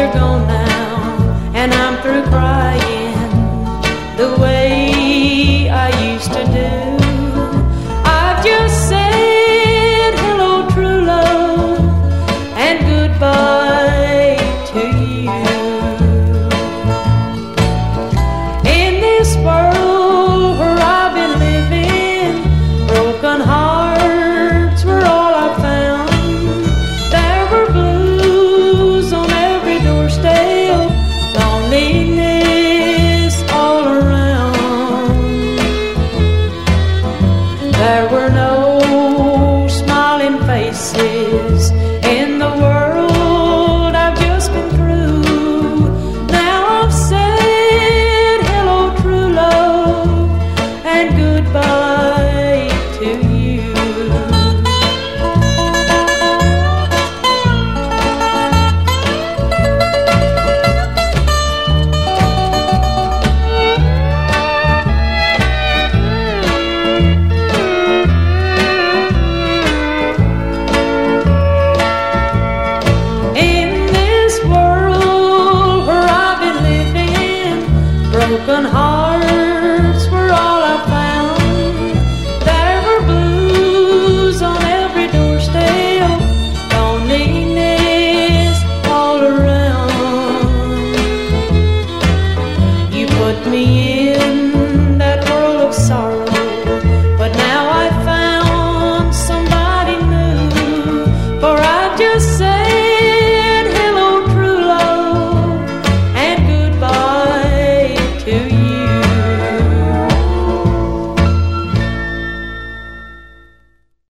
are gone now, and I'm through crying. broken heart.